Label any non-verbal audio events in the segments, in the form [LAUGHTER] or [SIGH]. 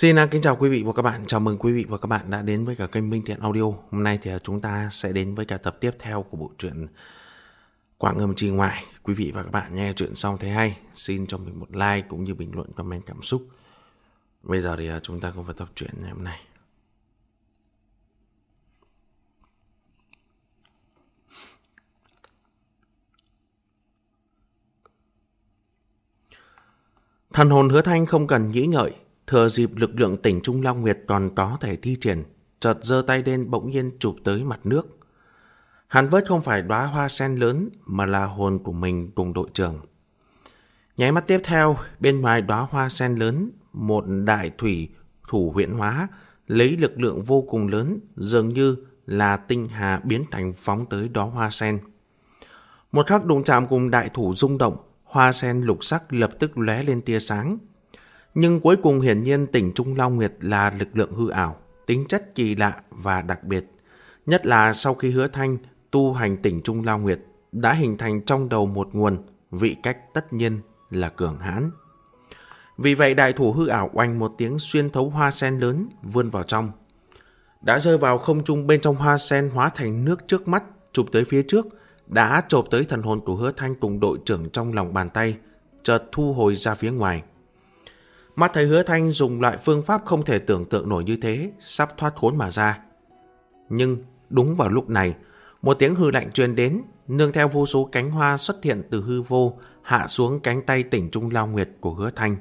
Xin à, kính chào quý vị và các bạn. Chào mừng quý vị và các bạn đã đến với cả kênh Minh Thiện Audio. Hôm nay thì à, chúng ta sẽ đến với cả tập tiếp theo của bộ truyện Quảng Ngầm Trì Ngoại. Quý vị và các bạn nghe chuyện xong thấy hay, xin cho mình một like cũng như bình luận comment cảm xúc. Bây giờ thì à, chúng ta cùng vào tập truyện ngày hôm nay. Thần hồn hứa thanh không cần nghĩ ngợi, thừa dịp lực lượng tỉnh Trung Long Nguyệt còn có thể thi triển, chợt giơ tay lên bỗng nhiên chụp tới mặt nước. Hắn vớt không phải đóa hoa sen lớn mà là hồn của mình cùng đội trưởng. Nháy mắt tiếp theo, bên ngoài đóa hoa sen lớn, một đại thủy thủ huyện hóa lấy lực lượng vô cùng lớn dường như là tinh hà biến thành phóng tới đóa hoa sen. Một khắc đụng chạm cùng đại thủ rung động, hoa sen lục sắc lập tức lóe lên tia sáng. Nhưng cuối cùng hiển nhiên tỉnh Trung Long Nguyệt là lực lượng hư ảo, tính chất kỳ lạ và đặc biệt. Nhất là sau khi hứa thanh tu hành tỉnh Trung Long Nguyệt đã hình thành trong đầu một nguồn, vị cách tất nhiên là cường hãn. Vì vậy đại thủ hư ảo oanh một tiếng xuyên thấu hoa sen lớn vươn vào trong. Đã rơi vào không trung bên trong hoa sen hóa thành nước trước mắt, chụp tới phía trước, đã chộp tới thần hồn của hứa thanh cùng đội trưởng trong lòng bàn tay, chợt thu hồi ra phía ngoài. Mắt thấy hứa thanh dùng loại phương pháp không thể tưởng tượng nổi như thế, sắp thoát khốn mà ra. Nhưng đúng vào lúc này, một tiếng hư lạnh truyền đến, nương theo vô số cánh hoa xuất hiện từ hư vô, hạ xuống cánh tay tỉnh Trung Lao Nguyệt của hứa thanh.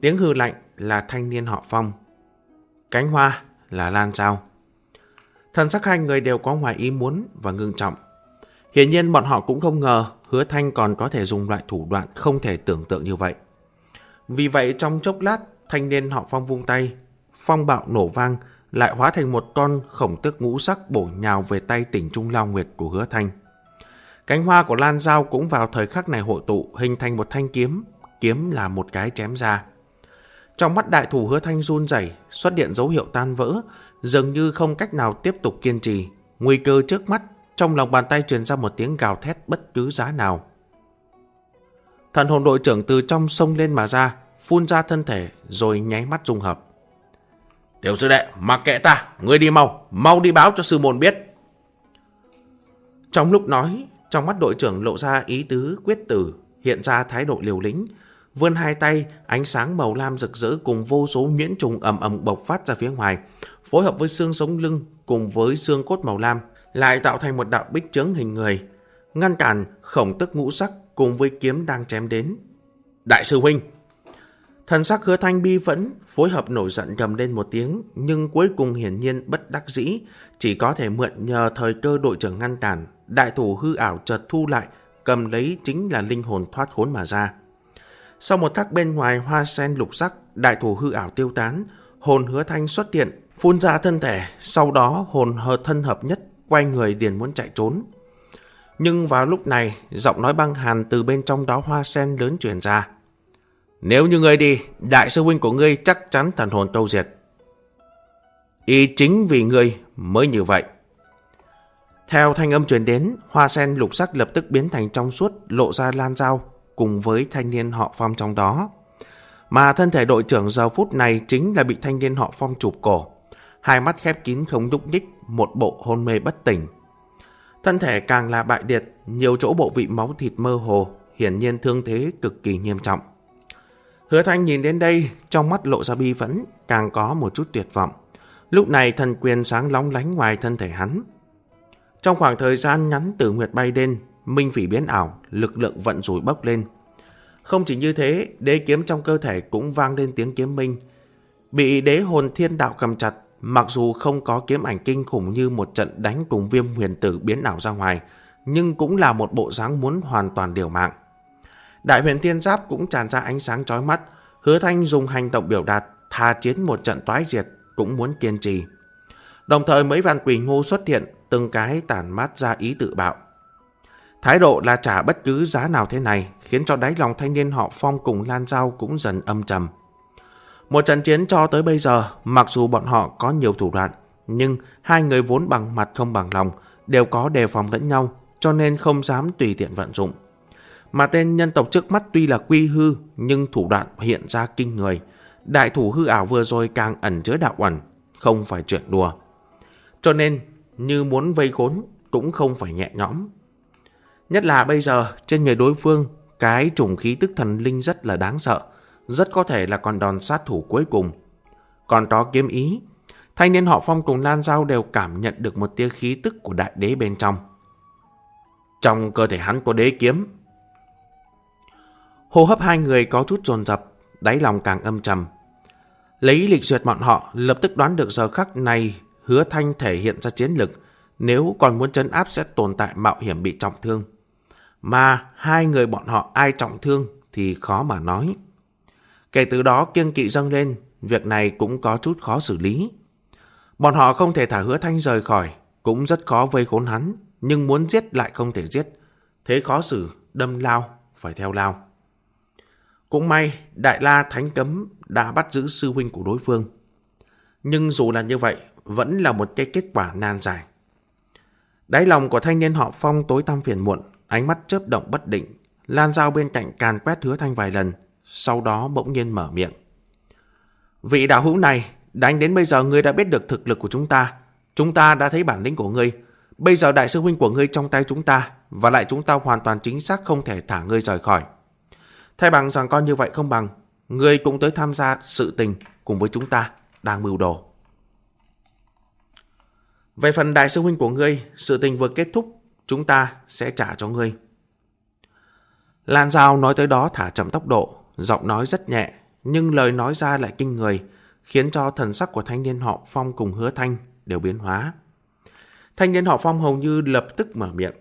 Tiếng hư lạnh là thanh niên họ phong. Cánh hoa là lan trao. Thần sắc hai người đều có ngoài ý muốn và ngưng trọng. Hiển nhiên bọn họ cũng không ngờ hứa thanh còn có thể dùng loại thủ đoạn không thể tưởng tượng như vậy. Vì vậy trong chốc lát, thanh niên họ phong vung tay, phong bạo nổ vang, lại hóa thành một con khổng tức ngũ sắc bổ nhào về tay tỉnh Trung Lao Nguyệt của hứa thanh. Cánh hoa của Lan Giao cũng vào thời khắc này hội tụ hình thành một thanh kiếm, kiếm là một cái chém ra. Trong mắt đại thủ hứa thanh run rẩy xuất hiện dấu hiệu tan vỡ, dường như không cách nào tiếp tục kiên trì. Nguy cơ trước mắt, trong lòng bàn tay truyền ra một tiếng gào thét bất cứ giá nào. Thần hồn đội trưởng từ trong sông lên mà ra, phun ra thân thể rồi nháy mắt dung hợp. Tiểu sư đệ, mặc kệ ta, ngươi đi mau, mau đi báo cho sư môn biết. Trong lúc nói, trong mắt đội trưởng lộ ra ý tứ quyết tử, hiện ra thái độ liều lĩnh, vươn hai tay, ánh sáng màu lam rực rỡ cùng vô số miễn trùng ầm ầm bộc phát ra phía ngoài, phối hợp với xương sống lưng cùng với xương cốt màu lam, lại tạo thành một đạo bích chướng hình người, ngăn cản khổng tức ngũ sắc cùng với kiếm đang chém đến. Đại sư huynh! Thần sắc hứa thanh bi vẫn phối hợp nổi giận gầm lên một tiếng, nhưng cuối cùng hiển nhiên bất đắc dĩ, chỉ có thể mượn nhờ thời cơ đội trưởng ngăn cản, đại thủ hư ảo chợt thu lại, cầm lấy chính là linh hồn thoát khốn mà ra. Sau một thắc bên ngoài hoa sen lục sắc, đại thủ hư ảo tiêu tán, hồn hứa thanh xuất hiện, phun ra thân thể, sau đó hồn hờ thân hợp nhất, quay người điền muốn chạy trốn. Nhưng vào lúc này, giọng nói băng hàn từ bên trong đó hoa sen lớn truyền ra. Nếu như ngươi đi, đại sư huynh của ngươi chắc chắn thần hồn câu diệt. Y chính vì ngươi mới như vậy. Theo thanh âm truyền đến, hoa sen lục sắc lập tức biến thành trong suốt, lộ ra lan dao cùng với thanh niên họ phong trong đó. Mà thân thể đội trưởng giờ phút này chính là bị thanh niên họ phong chụp cổ. Hai mắt khép kín không nhúc nhích, một bộ hôn mê bất tỉnh. Thân thể càng là bại điệt, nhiều chỗ bộ vị máu thịt mơ hồ, hiển nhiên thương thế cực kỳ nghiêm trọng. Hứa Thanh nhìn đến đây, trong mắt lộ ra bi phẫn, càng có một chút tuyệt vọng. Lúc này thần quyền sáng lóng lánh ngoài thân thể hắn. Trong khoảng thời gian ngắn từ nguyệt bay đen, minh phỉ biến ảo, lực lượng vận rủi bốc lên. Không chỉ như thế, đế kiếm trong cơ thể cũng vang lên tiếng kiếm minh. Bị đế hồn thiên đạo cầm chặt, mặc dù không có kiếm ảnh kinh khủng như một trận đánh cùng viêm huyền tử biến ảo ra ngoài, nhưng cũng là một bộ dáng muốn hoàn toàn điều mạng. Đại huyền thiên giáp cũng tràn ra ánh sáng chói mắt, hứa thanh dùng hành động biểu đạt, tha chiến một trận toái diệt, cũng muốn kiên trì. Đồng thời mấy vạn quỷ ngu xuất hiện, từng cái tản mát ra ý tự bạo. Thái độ là trả bất cứ giá nào thế này, khiến cho đáy lòng thanh niên họ Phong cùng Lan Giao cũng dần âm trầm. Một trận chiến cho tới bây giờ, mặc dù bọn họ có nhiều thủ đoạn, nhưng hai người vốn bằng mặt không bằng lòng, đều có đề phòng lẫn nhau, cho nên không dám tùy tiện vận dụng. Mà tên nhân tộc trước mắt tuy là quy hư, nhưng thủ đoạn hiện ra kinh người. đại thủ hư ảo vừa rồi càng ẩn chứa đạo ẩn, không phải chuyện đùa. Cho nên, như muốn vây khốn cũng không phải nhẹ nhõm. Nhất là bây giờ, trên người đối phương, cái trùng khí tức thần linh rất là đáng sợ, rất có thể là con đòn sát thủ cuối cùng. Còn đó kiếm ý, thanh niên họ phong cùng Lan Giao đều cảm nhận được một tia khí tức của đại đế bên trong. Trong cơ thể hắn có đế kiếm. Hô hấp hai người có chút dồn dập, đáy lòng càng âm trầm. Lấy lịch duyệt bọn họ lập tức đoán được giờ khắc này hứa thanh thể hiện ra chiến lực, nếu còn muốn chấn áp sẽ tồn tại mạo hiểm bị trọng thương. Mà hai người bọn họ ai trọng thương thì khó mà nói. Kể từ đó kiêng kỵ dâng lên, việc này cũng có chút khó xử lý. Bọn họ không thể thả hứa thanh rời khỏi, cũng rất khó vây khốn hắn, nhưng muốn giết lại không thể giết. Thế khó xử, đâm lao, phải theo lao. Cũng may, Đại La Thánh Cấm đã bắt giữ sư huynh của đối phương. Nhưng dù là như vậy, vẫn là một cái kết quả nan dài. Đáy lòng của thanh niên họ Phong tối tăm phiền muộn, ánh mắt chớp động bất định, lan dao bên cạnh càn quét hứa thanh vài lần, sau đó bỗng nhiên mở miệng. Vị đạo hữu này, đánh đến bây giờ ngươi đã biết được thực lực của chúng ta. Chúng ta đã thấy bản lĩnh của ngươi. Bây giờ đại sư huynh của ngươi trong tay chúng ta, và lại chúng ta hoàn toàn chính xác không thể thả ngươi rời khỏi. Thay bằng rằng con như vậy không bằng, ngươi cũng tới tham gia sự tình cùng với chúng ta đang mưu đồ. Về phần đại sư huynh của ngươi, sự tình vừa kết thúc, chúng ta sẽ trả cho ngươi. Lan Giao nói tới đó thả chậm tốc độ, giọng nói rất nhẹ, nhưng lời nói ra lại kinh người, khiến cho thần sắc của thanh niên họ Phong cùng hứa thanh đều biến hóa. Thanh niên họ Phong hầu như lập tức mở miệng.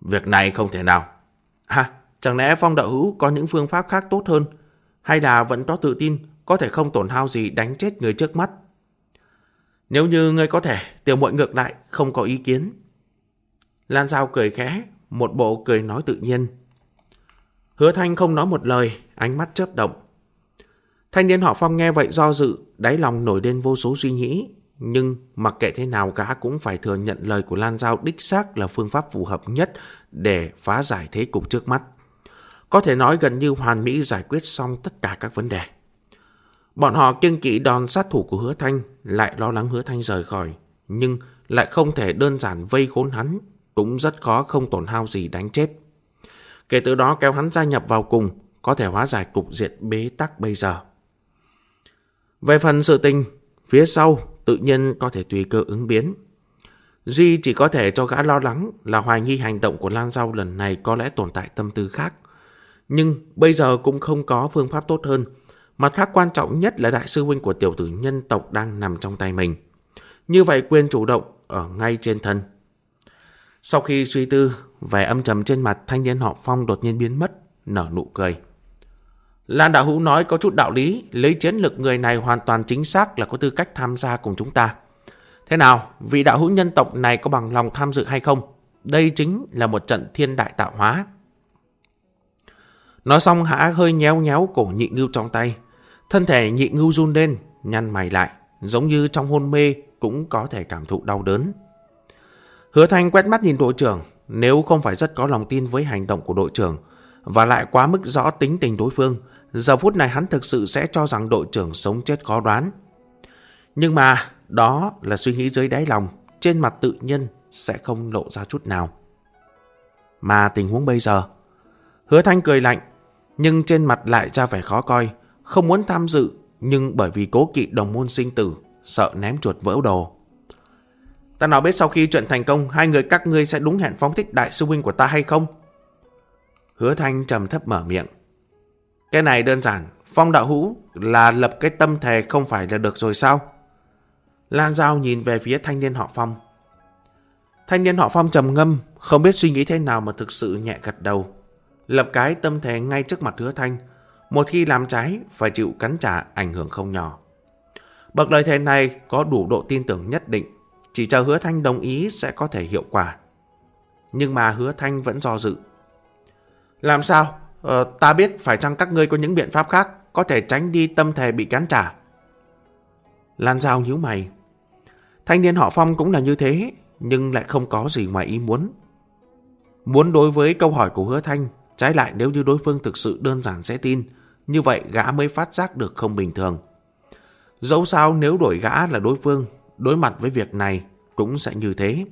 Việc này không thể nào. Ha, chẳng lẽ Phong đạo hữu có những phương pháp khác tốt hơn? Hay là vẫn có tự tin có thể không tổn hao gì đánh chết người trước mắt? Nếu như ngươi có thể, tiểu muội ngược lại, không có ý kiến. Lan Giao cười khẽ, một bộ cười nói tự nhiên. Hứa Thanh không nói một lời, ánh mắt chớp động. Thanh niên họ Phong nghe vậy do dự, đáy lòng nổi lên vô số suy nghĩ. Nhưng mặc kệ thế nào gã cũng phải thừa nhận lời của Lan Giao đích xác là phương pháp phù hợp nhất để phá giải thế cục trước mắt. Có thể nói gần như hoàn mỹ giải quyết xong tất cả các vấn đề. Bọn họ kiêng kỵ đòn sát thủ của hứa thanh, lại lo lắng hứa thanh rời khỏi, nhưng lại không thể đơn giản vây khốn hắn, cũng rất khó không tổn hao gì đánh chết. Kể từ đó kéo hắn gia nhập vào cùng, có thể hóa giải cục diện bế tắc bây giờ. Về phần sự tình, phía sau tự nhiên có thể tùy cơ ứng biến. Duy chỉ có thể cho gã lo lắng là hoài nghi hành động của Lan Giao lần này có lẽ tồn tại tâm tư khác. Nhưng bây giờ cũng không có phương pháp tốt hơn, Mặt khác quan trọng nhất là đại sư huynh của tiểu tử nhân tộc đang nằm trong tay mình. Như vậy quyền chủ động ở ngay trên thân. Sau khi suy tư, vẻ âm trầm trên mặt thanh niên họ Phong đột nhiên biến mất, nở nụ cười. Lan Đạo Hữu nói có chút đạo lý, lấy chiến lực người này hoàn toàn chính xác là có tư cách tham gia cùng chúng ta. Thế nào, vị đạo hữu nhân tộc này có bằng lòng tham dự hay không? Đây chính là một trận thiên đại tạo hóa. Nói xong hã hơi nhéo nhéo cổ nhị ngưu trong tay, Thân thể nhị ngưu run lên, nhăn mày lại, giống như trong hôn mê cũng có thể cảm thụ đau đớn. Hứa Thanh quét mắt nhìn đội trưởng, nếu không phải rất có lòng tin với hành động của đội trưởng, và lại quá mức rõ tính tình đối phương, giờ phút này hắn thực sự sẽ cho rằng đội trưởng sống chết khó đoán. Nhưng mà, đó là suy nghĩ dưới đáy lòng, trên mặt tự nhiên sẽ không lộ ra chút nào. Mà tình huống bây giờ, hứa thanh cười lạnh, nhưng trên mặt lại ra vẻ khó coi, không muốn tham dự, nhưng bởi vì cố kỵ đồng môn sinh tử, sợ ném chuột vỡ đồ. Ta nào biết sau khi chuyện thành công, hai người các ngươi sẽ đúng hẹn phóng thích đại sư huynh của ta hay không? Hứa Thanh trầm thấp mở miệng. Cái này đơn giản, phong đạo hữu là lập cái tâm thề không phải là được rồi sao? Lan Giao nhìn về phía thanh niên họ Phong. Thanh niên họ Phong trầm ngâm, không biết suy nghĩ thế nào mà thực sự nhẹ gật đầu. Lập cái tâm thề ngay trước mặt hứa thanh, một khi làm trái phải chịu cắn trả ảnh hưởng không nhỏ. Bậc lời thề này có đủ độ tin tưởng nhất định, chỉ chờ hứa thanh đồng ý sẽ có thể hiệu quả. Nhưng mà hứa thanh vẫn do dự. Làm sao? Ờ, ta biết phải chăng các ngươi có những biện pháp khác có thể tránh đi tâm thề bị cắn trả. Lan Giao nhíu mày. Thanh niên họ Phong cũng là như thế, nhưng lại không có gì ngoài ý muốn. Muốn đối với câu hỏi của hứa thanh, trái lại nếu như đối phương thực sự đơn giản sẽ tin, như vậy gã mới phát giác được không bình thường. Dẫu sao nếu đổi gã là đối phương, đối mặt với việc này cũng sẽ như thế.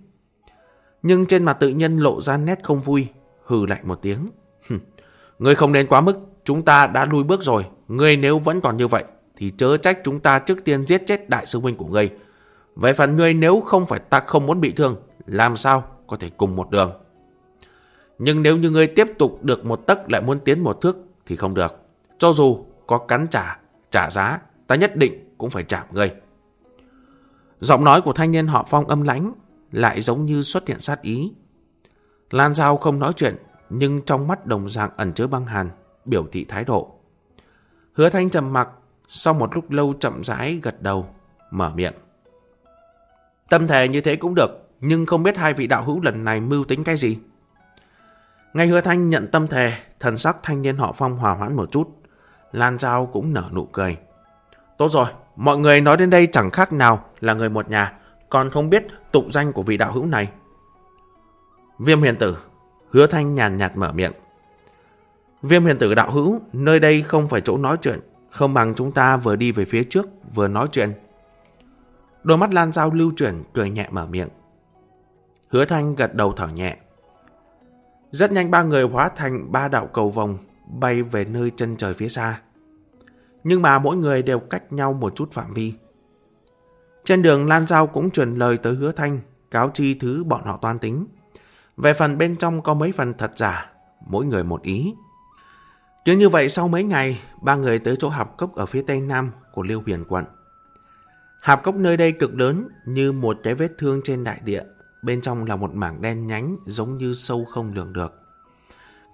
Nhưng trên mặt tự nhân lộ ra nét không vui, hừ lạnh một tiếng. Ngươi không nên quá mức, chúng ta đã lui bước rồi. Ngươi nếu vẫn còn như vậy, thì chớ trách chúng ta trước tiên giết chết đại sư huynh của ngươi. Về phần ngươi nếu không phải ta không muốn bị thương, làm sao có thể cùng một đường. Nhưng nếu như ngươi tiếp tục được một tấc lại muốn tiến một thước thì không được. Cho dù có cắn trả, trả giá, ta nhất định cũng phải chạm ngươi. Giọng nói của thanh niên họ phong âm lãnh lại giống như xuất hiện sát ý. Lan Giao không nói chuyện, nhưng trong mắt đồng dạng ẩn chứa băng hàn, biểu thị thái độ. Hứa thanh trầm mặc, sau một lúc lâu chậm rãi gật đầu, mở miệng. Tâm thể như thế cũng được, nhưng không biết hai vị đạo hữu lần này mưu tính cái gì. Ngay hứa thanh nhận tâm thề, thần sắc thanh niên họ phong hòa hoãn một chút. Lan Giao cũng nở nụ cười. Tốt rồi, mọi người nói đến đây chẳng khác nào là người một nhà, còn không biết tục danh của vị đạo hữu này. Viêm huyền tử, hứa thanh nhàn nhạt mở miệng. Viêm huyền tử đạo hữu, nơi đây không phải chỗ nói chuyện, không bằng chúng ta vừa đi về phía trước, vừa nói chuyện. Đôi mắt Lan Giao lưu chuyển, cười nhẹ mở miệng. Hứa thanh gật đầu thở nhẹ. Rất nhanh ba người hóa thành ba đạo cầu vòng, bay về nơi chân trời phía xa. Nhưng mà mỗi người đều cách nhau một chút phạm vi. Trên đường Lan Giao cũng truyền lời tới hứa thanh, cáo chi thứ bọn họ toan tính. Về phần bên trong có mấy phần thật giả, mỗi người một ý. Cứ như vậy sau mấy ngày, ba người tới chỗ hạp cốc ở phía tây nam của Liêu Huyền quận. Hạp cốc nơi đây cực lớn như một cái vết thương trên đại địa, bên trong là một mảng đen nhánh giống như sâu không lường được.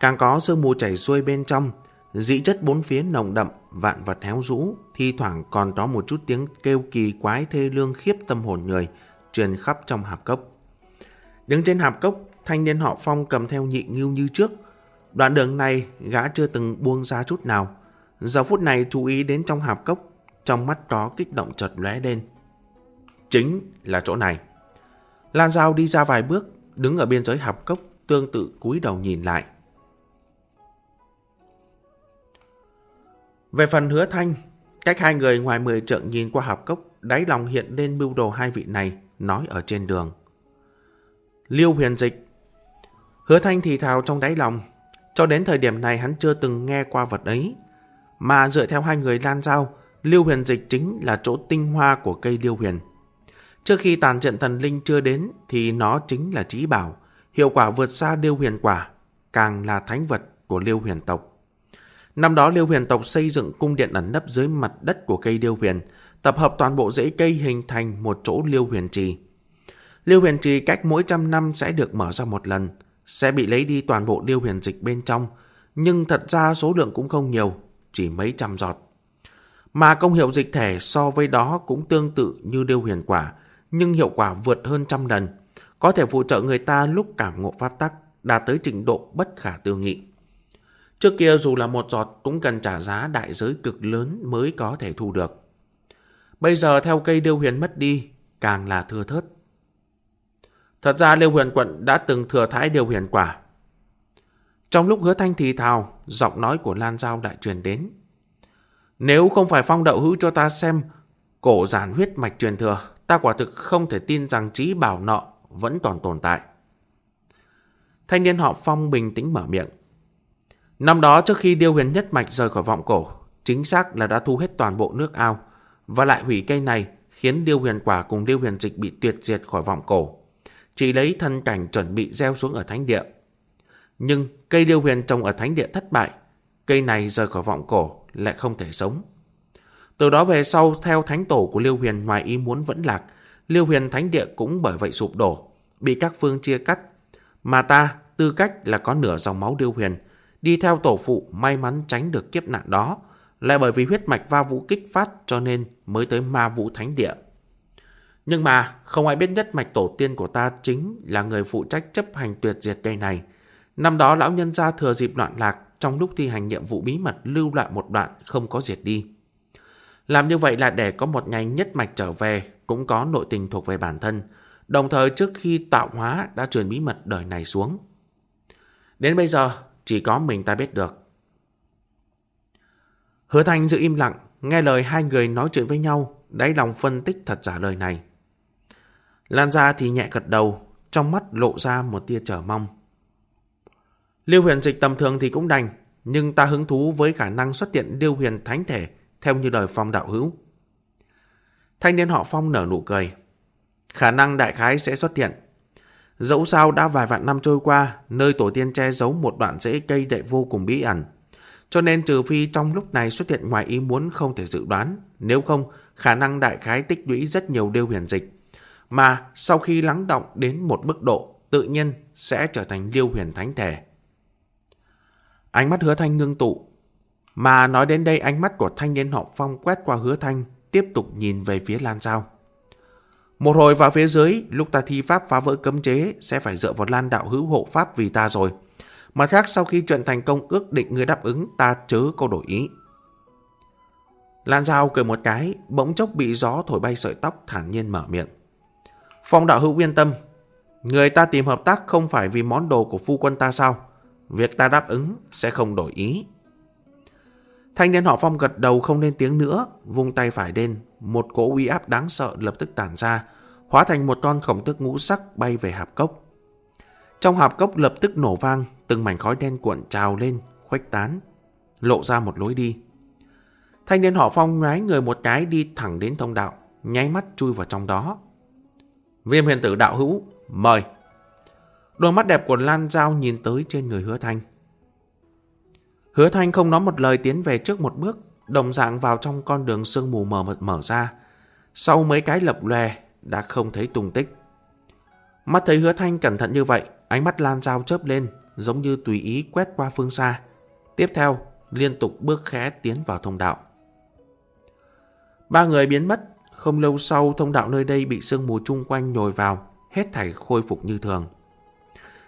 Càng có sương mù chảy xuôi bên trong, dị chất bốn phía nồng đậm, vạn vật héo rũ, thi thoảng còn có một chút tiếng kêu kỳ quái thê lương khiếp tâm hồn người, truyền khắp trong hạp cốc. Đứng trên hạp cốc, thanh niên họ Phong cầm theo nhị nghiêu như trước. Đoạn đường này gã chưa từng buông ra chút nào. Giờ phút này chú ý đến trong hạp cốc, trong mắt có kích động chợt lóe lên. Chính là chỗ này. Lan Giao đi ra vài bước, đứng ở biên giới hạp cốc, tương tự cúi đầu nhìn lại. Về phần hứa thanh, cách hai người ngoài mười trượng nhìn qua hạp cốc, đáy lòng hiện lên mưu đồ hai vị này, nói ở trên đường. Liêu huyền dịch Hứa thanh thì thào trong đáy lòng, cho đến thời điểm này hắn chưa từng nghe qua vật ấy. Mà dựa theo hai người lan giao, liêu huyền dịch chính là chỗ tinh hoa của cây liêu huyền. Trước khi tàn trận thần linh chưa đến thì nó chính là trí bảo, hiệu quả vượt xa liêu huyền quả, càng là thánh vật của liêu huyền tộc. Năm đó Liêu Huyền tộc xây dựng cung điện ẩn nấp dưới mặt đất của cây Liêu Huyền, tập hợp toàn bộ rễ cây hình thành một chỗ Liêu Huyền trì. Liêu Huyền trì cách mỗi trăm năm sẽ được mở ra một lần, sẽ bị lấy đi toàn bộ Liêu Huyền dịch bên trong, nhưng thật ra số lượng cũng không nhiều, chỉ mấy trăm giọt. Mà công hiệu dịch thể so với đó cũng tương tự như Liêu Huyền quả, nhưng hiệu quả vượt hơn trăm lần, có thể phụ trợ người ta lúc cảm ngộ pháp tắc, đạt tới trình độ bất khả tư nghị. Trước kia dù là một giọt cũng cần trả giá đại giới cực lớn mới có thể thu được. Bây giờ theo cây điêu huyền mất đi, càng là thưa thớt. Thật ra Liêu Huyền Quận đã từng thừa thái điều huyền quả. Trong lúc hứa thanh thì thào, giọng nói của Lan Giao lại truyền đến. Nếu không phải phong đậu hữu cho ta xem cổ giản huyết mạch truyền thừa, ta quả thực không thể tin rằng trí bảo nọ vẫn còn tồn tại. Thanh niên họ Phong bình tĩnh mở miệng. Năm đó trước khi điêu huyền nhất mạch rời khỏi vọng cổ, chính xác là đã thu hết toàn bộ nước ao, và lại hủy cây này khiến điêu huyền quả cùng điêu huyền dịch bị tuyệt diệt khỏi vọng cổ. Chỉ lấy thân cảnh chuẩn bị gieo xuống ở thánh địa. Nhưng cây điêu huyền trồng ở thánh địa thất bại, cây này rời khỏi vọng cổ lại không thể sống. Từ đó về sau, theo thánh tổ của Liêu Huyền ngoài ý muốn vẫn lạc, Liêu Huyền thánh địa cũng bởi vậy sụp đổ, bị các phương chia cắt. Mà ta, tư cách là có nửa dòng máu Liêu Huyền, đi theo tổ phụ may mắn tránh được kiếp nạn đó, lại bởi vì huyết mạch va vũ kích phát cho nên mới tới ma vũ thánh địa. Nhưng mà không ai biết nhất mạch tổ tiên của ta chính là người phụ trách chấp hành tuyệt diệt cây này. Năm đó lão nhân gia thừa dịp loạn lạc trong lúc thi hành nhiệm vụ bí mật lưu lại một đoạn không có diệt đi. Làm như vậy là để có một ngày nhất mạch trở về cũng có nội tình thuộc về bản thân, đồng thời trước khi tạo hóa đã truyền bí mật đời này xuống. Đến bây giờ, chỉ có mình ta biết được. Hứa Thanh giữ im lặng, nghe lời hai người nói chuyện với nhau, đáy lòng phân tích thật giả lời này. Lan ra thì nhẹ gật đầu, trong mắt lộ ra một tia chờ mong. Liêu huyền dịch tầm thường thì cũng đành, nhưng ta hứng thú với khả năng xuất hiện liêu huyền thánh thể theo như lời phong đạo hữu. Thanh niên họ phong nở nụ cười. Khả năng đại khái sẽ xuất hiện. Dẫu sao đã vài vạn năm trôi qua, nơi tổ tiên che giấu một đoạn rễ cây đệ vô cùng bí ẩn. Cho nên trừ phi trong lúc này xuất hiện ngoài ý muốn không thể dự đoán, nếu không khả năng đại khái tích lũy rất nhiều điều huyền dịch. Mà sau khi lắng động đến một mức độ, tự nhiên sẽ trở thành liêu huyền thánh thể. Ánh mắt hứa thanh ngưng tụ. Mà nói đến đây ánh mắt của thanh niên họ phong quét qua hứa thanh, tiếp tục nhìn về phía Lan Giao. Một hồi vào phía dưới, lúc ta thi pháp phá vỡ cấm chế sẽ phải dựa vào Lan đạo hữu hộ pháp vì ta rồi. Mặt khác sau khi chuyện thành công ước định người đáp ứng ta chớ có đổi ý. Lan Giao cười một cái, bỗng chốc bị gió thổi bay sợi tóc thản nhiên mở miệng. Phong đạo hữu yên tâm, người ta tìm hợp tác không phải vì món đồ của phu quân ta sao? Việc ta đáp ứng sẽ không đổi ý. Thanh niên họ Phong gật đầu không lên tiếng nữa, vung tay phải lên, một cỗ uy áp đáng sợ lập tức tản ra, hóa thành một con khổng tức ngũ sắc bay về hạp cốc. Trong hạp cốc lập tức nổ vang, từng mảnh khói đen cuộn trào lên, khuếch tán, lộ ra một lối đi. Thanh niên họ Phong ngái người một cái đi thẳng đến thông đạo, nháy mắt chui vào trong đó. Viêm huyền tử đạo hữu, mời. Đôi mắt đẹp của Lan Giao nhìn tới trên người hứa thanh. Hứa thanh không nói một lời tiến về trước một bước, đồng dạng vào trong con đường sương mù mờ mờ mở ra. Sau mấy cái lập lòe đã không thấy tung tích. Mắt thấy hứa thanh cẩn thận như vậy, ánh mắt Lan Giao chớp lên, giống như tùy ý quét qua phương xa. Tiếp theo, liên tục bước khẽ tiến vào thông đạo. Ba người biến mất, không lâu sau thông đạo nơi đây bị sương mù chung quanh nhồi vào, hết thảy khôi phục như thường.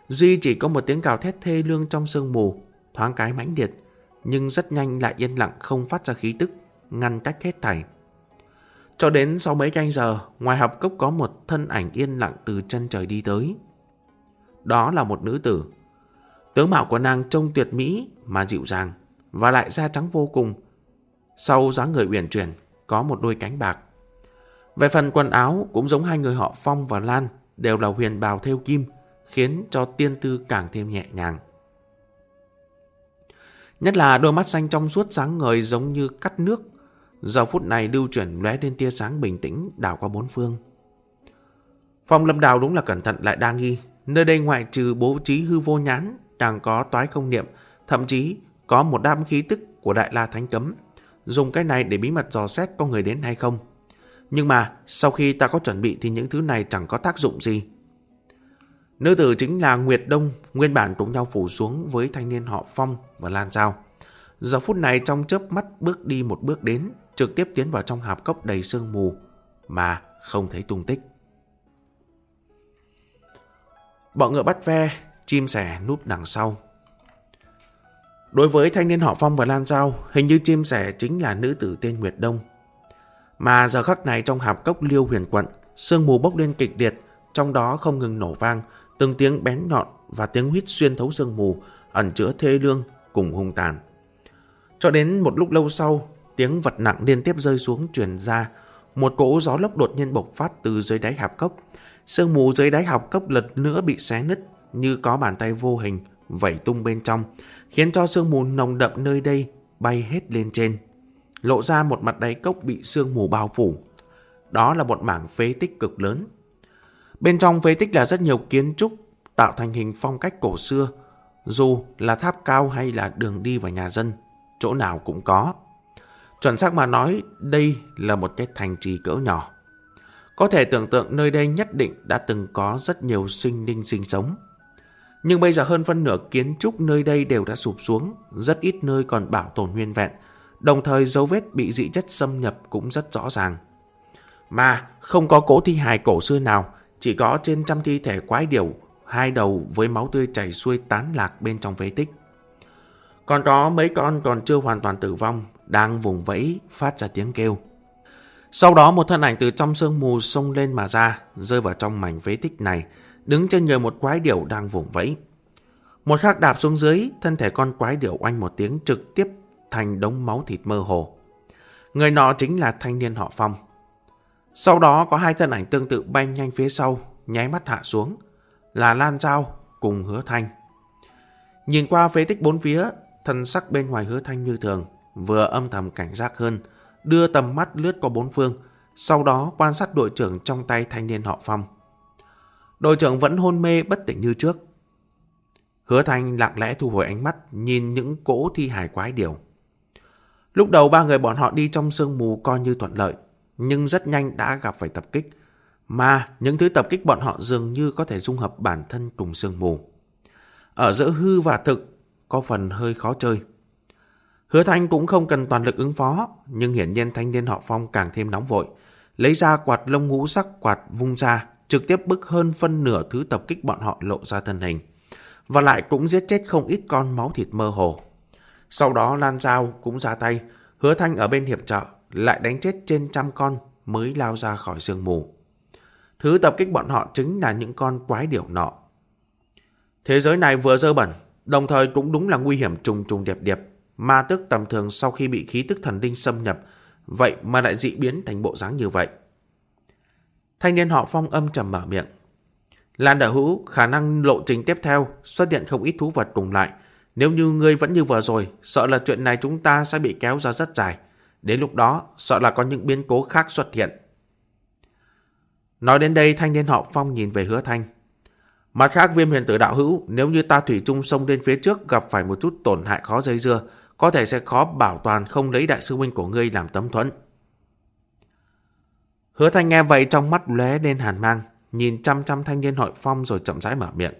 Duy chỉ có một tiếng cào thét thê lương trong sương mù, thoáng cái mãnh liệt, nhưng rất nhanh lại yên lặng không phát ra khí tức, ngăn cách hết thảy. Cho đến sau mấy canh giờ, ngoài học cốc có một thân ảnh yên lặng từ chân trời đi tới. Đó là một nữ tử. Tướng mạo của nàng trông tuyệt mỹ mà dịu dàng, và lại da trắng vô cùng. Sau dáng người uyển chuyển, có một đôi cánh bạc. Về phần quần áo cũng giống hai người họ Phong và Lan, đều là huyền bào theo kim, khiến cho tiên tư càng thêm nhẹ nhàng. Nhất là đôi mắt xanh trong suốt sáng ngời giống như cắt nước, giờ phút này lưu chuyển lóe lên tia sáng bình tĩnh đảo qua bốn phương. Phong lâm đào đúng là cẩn thận lại đa nghi, nơi đây ngoại trừ bố trí hư vô nhãn, càng có toái không niệm, thậm chí có một đám khí tức của Đại La Thánh Cấm, dùng cái này để bí mật dò xét có người đến hay không. Nhưng mà sau khi ta có chuẩn bị thì những thứ này chẳng có tác dụng gì. Nữ tử chính là Nguyệt Đông, nguyên bản cùng nhau phủ xuống với thanh niên họ Phong và Lan Giao. Giờ phút này trong chớp mắt bước đi một bước đến, trực tiếp tiến vào trong hạp cốc đầy sương mù, mà không thấy tung tích. Bọn ngựa bắt ve, chim sẻ núp đằng sau. Đối với thanh niên họ Phong và Lan Giao, hình như chim sẻ chính là nữ tử tên Nguyệt Đông. Mà giờ khắc này trong hạp cốc liêu huyền quận, sương mù bốc lên kịch liệt, trong đó không ngừng nổ vang, từng tiếng bén nhọn và tiếng huýt xuyên thấu sương mù, ẩn chứa thê lương cùng hung tàn. Cho đến một lúc lâu sau, tiếng vật nặng liên tiếp rơi xuống truyền ra, một cỗ gió lốc đột nhiên bộc phát từ dưới đáy hạp cốc. Sương mù dưới đáy hạp cốc lật nữa bị xé nứt, như có bàn tay vô hình vẩy tung bên trong, khiến cho sương mù nồng đậm nơi đây bay hết lên trên. Lộ ra một mặt đáy cốc bị sương mù bao phủ. Đó là một mảng phế tích cực lớn, Bên trong phế tích là rất nhiều kiến trúc tạo thành hình phong cách cổ xưa, dù là tháp cao hay là đường đi vào nhà dân, chỗ nào cũng có. Chuẩn xác mà nói, đây là một cái thành trì cỡ nhỏ. Có thể tưởng tượng nơi đây nhất định đã từng có rất nhiều sinh linh sinh sống. Nhưng bây giờ hơn phân nửa kiến trúc nơi đây đều đã sụp xuống, rất ít nơi còn bảo tồn nguyên vẹn, đồng thời dấu vết bị dị chất xâm nhập cũng rất rõ ràng. Mà không có cỗ thi hài cổ xưa nào chỉ có trên trăm thi thể quái điểu, hai đầu với máu tươi chảy xuôi tán lạc bên trong phế tích. Còn có mấy con còn chưa hoàn toàn tử vong, đang vùng vẫy, phát ra tiếng kêu. Sau đó một thân ảnh từ trong sương mù xông lên mà ra, rơi vào trong mảnh phế tích này, đứng trên người một quái điểu đang vùng vẫy. Một khắc đạp xuống dưới, thân thể con quái điểu oanh một tiếng trực tiếp thành đống máu thịt mơ hồ. Người nọ chính là thanh niên họ Phong. Sau đó có hai thân ảnh tương tự bay nhanh phía sau, nháy mắt hạ xuống, là Lan Giao cùng Hứa Thanh. Nhìn qua phế tích bốn phía, thân sắc bên ngoài Hứa Thanh như thường, vừa âm thầm cảnh giác hơn, đưa tầm mắt lướt qua bốn phương, sau đó quan sát đội trưởng trong tay thanh niên họ Phong. Đội trưởng vẫn hôn mê bất tỉnh như trước. Hứa Thanh lặng lẽ thu hồi ánh mắt, nhìn những cỗ thi hài quái điều. Lúc đầu ba người bọn họ đi trong sương mù coi như thuận lợi, nhưng rất nhanh đã gặp phải tập kích. Mà những thứ tập kích bọn họ dường như có thể dung hợp bản thân cùng sương mù. Ở giữa hư và thực có phần hơi khó chơi. Hứa Thanh cũng không cần toàn lực ứng phó, nhưng hiển nhiên thanh niên họ Phong càng thêm nóng vội. Lấy ra quạt lông ngũ sắc quạt vung ra, trực tiếp bức hơn phân nửa thứ tập kích bọn họ lộ ra thân hình. Và lại cũng giết chết không ít con máu thịt mơ hồ. Sau đó Lan Giao cũng ra tay, hứa thanh ở bên hiệp trợ, lại đánh chết trên trăm con mới lao ra khỏi sương mù. Thứ tập kích bọn họ chính là những con quái điểu nọ. Thế giới này vừa dơ bẩn, đồng thời cũng đúng là nguy hiểm trùng trùng điệp điệp. Ma tức tầm thường sau khi bị khí tức thần linh xâm nhập, vậy mà lại dị biến thành bộ dáng như vậy. Thanh niên họ phong âm trầm mở miệng. Lan đạo hữu, khả năng lộ trình tiếp theo xuất hiện không ít thú vật cùng lại. Nếu như ngươi vẫn như vừa rồi, sợ là chuyện này chúng ta sẽ bị kéo ra rất dài. Đến lúc đó, sợ là có những biến cố khác xuất hiện. Nói đến đây, thanh niên họ Phong nhìn về hứa thanh. Mặt khác viêm huyền tử đạo hữu, nếu như ta thủy chung sông lên phía trước gặp phải một chút tổn hại khó dây dưa, có thể sẽ khó bảo toàn không lấy đại sư huynh của ngươi làm tấm thuẫn. Hứa thanh nghe vậy trong mắt lóe lên hàn mang, nhìn chăm chăm thanh niên hội phong rồi chậm rãi mở miệng.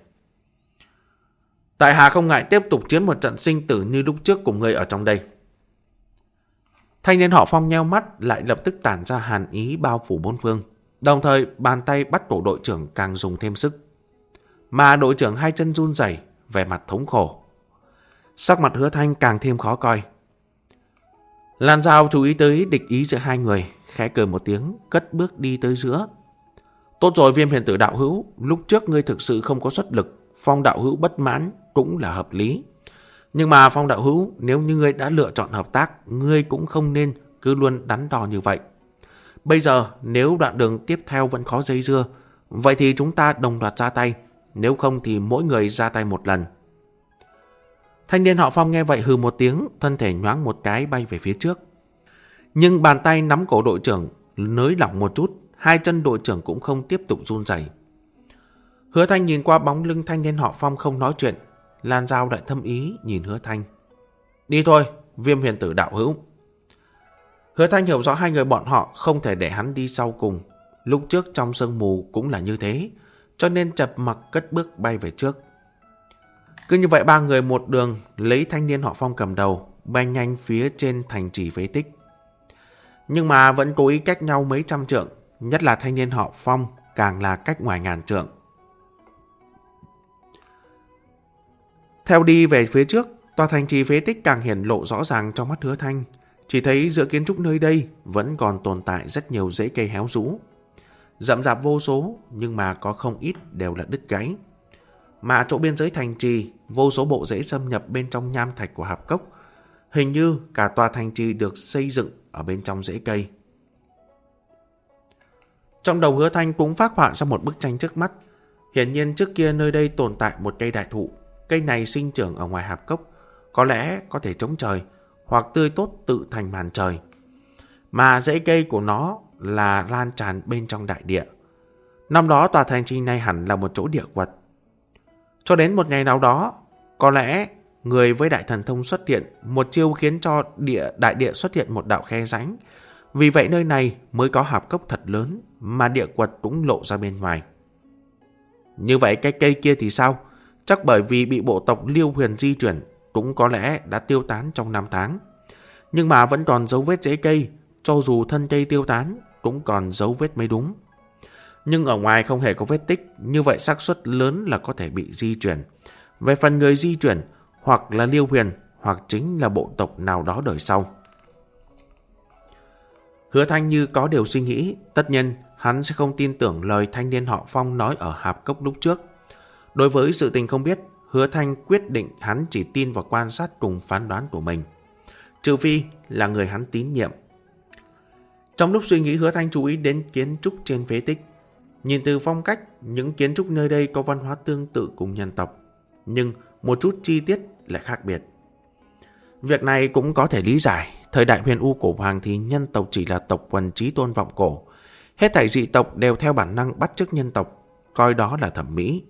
Tại Hà không ngại tiếp tục chiến một trận sinh tử như lúc trước cùng ngươi ở trong đây. Thanh niên họ phong nheo mắt lại lập tức tản ra hàn ý bao phủ bốn phương. Đồng thời bàn tay bắt cổ đội trưởng càng dùng thêm sức. Mà đội trưởng hai chân run rẩy vẻ mặt thống khổ. Sắc mặt hứa thanh càng thêm khó coi. Lan Giao chú ý tới địch ý giữa hai người, khẽ cười một tiếng, cất bước đi tới giữa. Tốt rồi viêm huyền tử đạo hữu, lúc trước ngươi thực sự không có xuất lực, phong đạo hữu bất mãn cũng là hợp lý. Nhưng mà phong đạo hữu, nếu như ngươi đã lựa chọn hợp tác, ngươi cũng không nên cứ luôn đắn đo như vậy. Bây giờ, nếu đoạn đường tiếp theo vẫn khó dây dưa, vậy thì chúng ta đồng loạt ra tay, nếu không thì mỗi người ra tay một lần. Thanh niên họ Phong nghe vậy hừ một tiếng, thân thể nhoáng một cái bay về phía trước. Nhưng bàn tay nắm cổ đội trưởng nới lỏng một chút, hai chân đội trưởng cũng không tiếp tục run rẩy. Hứa Thanh nhìn qua bóng lưng thanh niên họ Phong không nói chuyện, Lan Giao lại thâm ý nhìn Hứa Thanh. Đi thôi, viêm huyền tử đạo hữu. Hứa Thanh hiểu rõ hai người bọn họ không thể để hắn đi sau cùng. Lúc trước trong sương mù cũng là như thế, cho nên chập mặc cất bước bay về trước. Cứ như vậy ba người một đường lấy thanh niên họ Phong cầm đầu, bay nhanh phía trên thành trì phế tích. Nhưng mà vẫn cố ý cách nhau mấy trăm trượng, nhất là thanh niên họ Phong càng là cách ngoài ngàn trượng. Theo đi về phía trước, tòa thành trì phế tích càng hiển lộ rõ ràng trong mắt hứa thanh. Chỉ thấy giữa kiến trúc nơi đây vẫn còn tồn tại rất nhiều rễ cây héo rũ. Rậm rạp vô số nhưng mà có không ít đều là đứt gãy. Mà chỗ biên giới thành trì, vô số bộ rễ xâm nhập bên trong nham thạch của hạp cốc. Hình như cả tòa thành trì được xây dựng ở bên trong rễ cây. Trong đầu hứa thanh cũng phát họa ra một bức tranh trước mắt. Hiển nhiên trước kia nơi đây tồn tại một cây đại thụ. Cây này sinh trưởng ở ngoài hạp cốc. Có lẽ có thể chống trời hoặc tươi tốt tự thành màn trời. Mà rễ cây của nó là lan tràn bên trong đại địa. Năm đó tòa thành trì này hẳn là một chỗ địa quật. Cho đến một ngày nào đó, có lẽ người với đại thần thông xuất hiện, một chiêu khiến cho địa đại địa xuất hiện một đạo khe rãnh. Vì vậy nơi này mới có hạp cốc thật lớn mà địa quật cũng lộ ra bên ngoài. Như vậy cái cây kia thì sao? Chắc bởi vì bị bộ tộc Liêu Huyền di chuyển cũng có lẽ đã tiêu tán trong năm tháng. Nhưng mà vẫn còn dấu vết rễ cây, cho dù thân cây tiêu tán cũng còn dấu vết mới đúng. Nhưng ở ngoài không hề có vết tích, như vậy xác suất lớn là có thể bị di chuyển. Về phần người di chuyển, hoặc là Liêu Huyền, hoặc chính là bộ tộc nào đó đời sau. Hứa Thanh như có điều suy nghĩ, tất nhiên hắn sẽ không tin tưởng lời thanh niên họ Phong nói ở hạp cốc lúc trước. Đối với sự tình không biết, Hứa Thanh quyết định hắn chỉ tin vào quan sát cùng phán đoán của mình. Trừ phi là người hắn tín nhiệm. Trong lúc suy nghĩ hứa thanh chú ý đến kiến trúc trên phế tích. Nhìn từ phong cách, những kiến trúc nơi đây có văn hóa tương tự cùng nhân tộc. Nhưng một chút chi tiết lại khác biệt. Việc này cũng có thể lý giải. Thời đại huyền U cổ hoàng thì nhân tộc chỉ là tộc quần trí tôn vọng cổ. Hết thảy dị tộc đều theo bản năng bắt chước nhân tộc, coi đó là thẩm mỹ.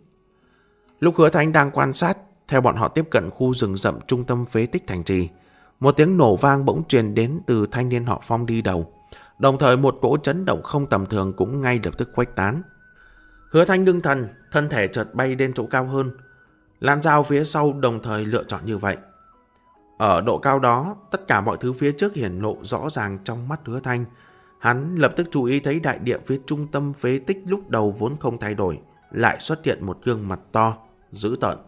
Lúc hứa thanh đang quan sát, theo bọn họ tiếp cận khu rừng rậm trung tâm phế tích thành trì, một tiếng nổ vang bỗng truyền đến từ thanh niên họ phong đi đầu. Đồng thời một cỗ chấn động không tầm thường cũng ngay lập tức quách tán. Hứa thanh ngưng thần, thân thể chợt bay lên chỗ cao hơn. Lan dao phía sau đồng thời lựa chọn như vậy. Ở độ cao đó, tất cả mọi thứ phía trước hiển lộ rõ ràng trong mắt hứa thanh. Hắn lập tức chú ý thấy đại địa phía trung tâm phế tích lúc đầu vốn không thay đổi, lại xuất hiện một gương mặt to, dữ tợn.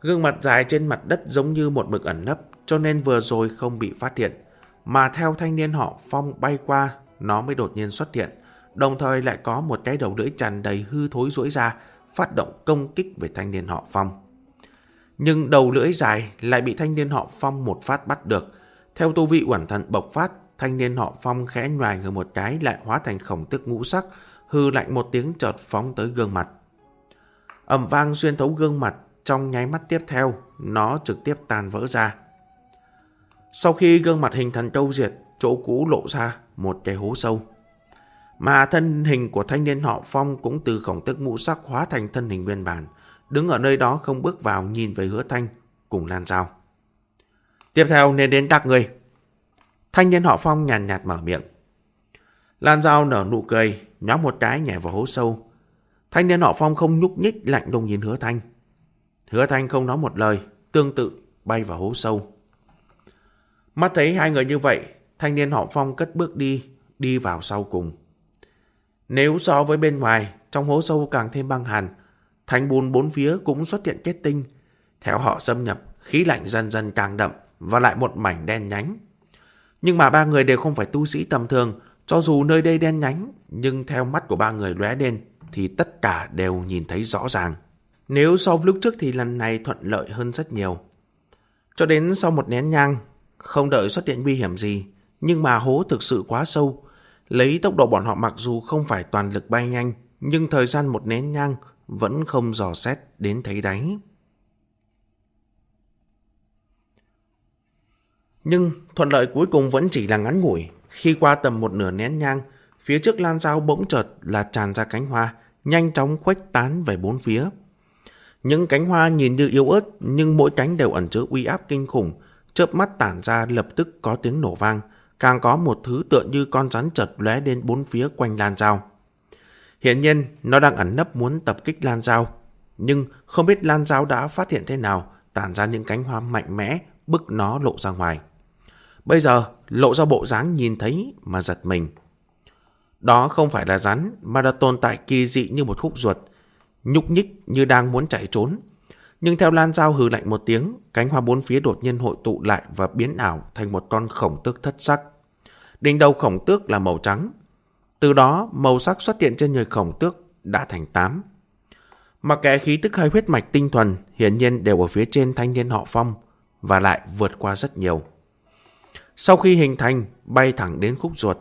Gương mặt dài trên mặt đất giống như một mực ẩn nấp, cho nên vừa rồi không bị phát hiện. Mà theo thanh niên họ Phong bay qua, nó mới đột nhiên xuất hiện. Đồng thời lại có một cái đầu lưỡi tràn đầy hư thối rỗi ra, phát động công kích về thanh niên họ Phong. Nhưng đầu lưỡi dài lại bị thanh niên họ Phong một phát bắt được. Theo tu vị uẩn thận bộc phát, thanh niên họ Phong khẽ nhòi người một cái lại hóa thành khổng tức ngũ sắc, hư lạnh một tiếng chợt phóng tới gương mặt. Ẩm vang xuyên thấu gương mặt, trong nháy mắt tiếp theo, nó trực tiếp tàn vỡ ra. Sau khi gương mặt hình thành câu diệt, chỗ cũ lộ ra một cái hố sâu. Mà thân hình của thanh niên họ Phong cũng từ khổng tức ngũ sắc hóa thành thân hình nguyên bản, đứng ở nơi đó không bước vào nhìn về hứa thanh cùng Lan Giao. Tiếp theo nên đến các người. Thanh niên họ Phong nhàn nhạt, mở miệng. Lan Giao nở nụ cười, nhóm một cái nhảy vào hố sâu. Thanh niên họ Phong không nhúc nhích lạnh lùng nhìn hứa thanh. Hứa thanh không nói một lời, tương tự bay vào hố sâu. Mắt thấy hai người như vậy, thanh niên họ Phong cất bước đi, đi vào sau cùng. Nếu so với bên ngoài, trong hố sâu càng thêm băng hàn, thành bùn bốn phía cũng xuất hiện kết tinh. Theo họ xâm nhập, khí lạnh dần dần càng đậm và lại một mảnh đen nhánh. Nhưng mà ba người đều không phải tu sĩ tầm thường, cho dù nơi đây đen nhánh, nhưng theo mắt của ba người lóe đen thì tất cả đều nhìn thấy rõ ràng. Nếu so với lúc trước thì lần này thuận lợi hơn rất nhiều. Cho đến sau một nén nhang, không đợi xuất hiện nguy hiểm gì, nhưng mà hố thực sự quá sâu. Lấy tốc độ bọn họ mặc dù không phải toàn lực bay nhanh, nhưng thời gian một nén nhang vẫn không dò xét đến thấy đáy. Nhưng thuận lợi cuối cùng vẫn chỉ là ngắn ngủi. Khi qua tầm một nửa nén nhang, phía trước lan dao bỗng chợt là tràn ra cánh hoa, nhanh chóng khuếch tán về bốn phía. Những cánh hoa nhìn như yếu ớt, nhưng mỗi cánh đều ẩn chứa uy áp kinh khủng, chớp mắt tản ra lập tức có tiếng nổ vang, càng có một thứ tựa như con rắn chợt lóe lên bốn phía quanh lan dao. Hiện nhiên, nó đang ẩn nấp muốn tập kích lan dao, nhưng không biết lan dao đã phát hiện thế nào, tản ra những cánh hoa mạnh mẽ, bức nó lộ ra ngoài. Bây giờ, lộ ra bộ dáng nhìn thấy mà giật mình. Đó không phải là rắn, mà là tồn tại kỳ dị như một khúc ruột, nhúc nhích như đang muốn chạy trốn. Nhưng theo Lan Giao hừ lạnh một tiếng, cánh hoa bốn phía đột nhiên hội tụ lại và biến ảo thành một con khổng tước thất sắc. Đỉnh đầu khổng tước là màu trắng. Từ đó, màu sắc xuất hiện trên người khổng tước đã thành tám. Mặc kệ khí tức hơi huyết mạch tinh thuần, hiển nhiên đều ở phía trên thanh niên họ phong, và lại vượt qua rất nhiều. Sau khi hình thành, bay thẳng đến khúc ruột.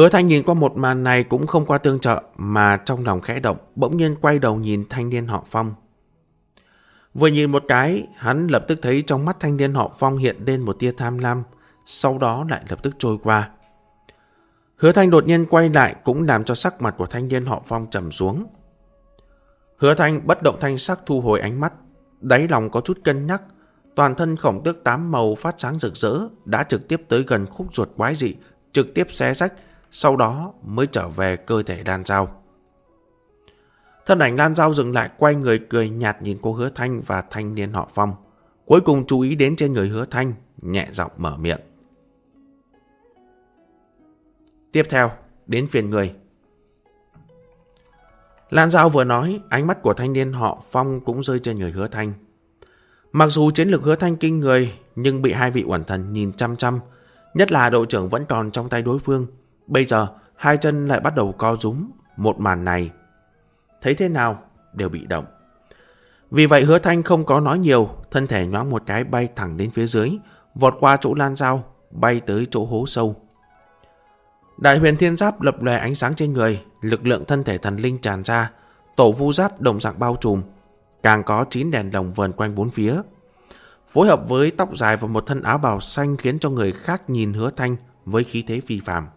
Hứa Thanh nhìn qua một màn này cũng không qua tương trợ mà trong lòng khẽ động, bỗng nhiên quay đầu nhìn thanh niên họ Phong. Vừa nhìn một cái, hắn lập tức thấy trong mắt thanh niên họ Phong hiện lên một tia tham lam, sau đó lại lập tức trôi qua. Hứa Thanh đột nhiên quay lại cũng làm cho sắc mặt của thanh niên họ Phong trầm xuống. Hứa Thanh bất động thanh sắc thu hồi ánh mắt, đáy lòng có chút cân nhắc, toàn thân khổng tước tám màu phát sáng rực rỡ đã trực tiếp tới gần khúc ruột quái dị, trực tiếp xé rách, sau đó mới trở về cơ thể đan dao. Thân ảnh Lan Giao dừng lại quay người cười nhạt nhìn cô Hứa Thanh và thanh niên họ Phong. Cuối cùng chú ý đến trên người Hứa Thanh, nhẹ giọng mở miệng. Tiếp theo, đến phiền người. Lan Giao vừa nói, ánh mắt của thanh niên họ Phong cũng rơi trên người Hứa Thanh. Mặc dù chiến lược Hứa Thanh kinh người, nhưng bị hai vị uẩn thần nhìn chăm chăm, nhất là đội trưởng vẫn còn trong tay đối phương. Bây giờ, hai chân lại bắt đầu co rúm, một màn này thấy thế nào đều bị động. Vì vậy hứa thanh không có nói nhiều, thân thể nhoáng một cái bay thẳng đến phía dưới, vọt qua chỗ lan dao, bay tới chỗ hố sâu. Đại huyền thiên giáp lập lòe ánh sáng trên người, lực lượng thân thể thần linh tràn ra, tổ vu giáp đồng dạng bao trùm, càng có chín đèn lồng vờn quanh bốn phía. Phối hợp với tóc dài và một thân áo bào xanh khiến cho người khác nhìn hứa thanh với khí thế phi phàm.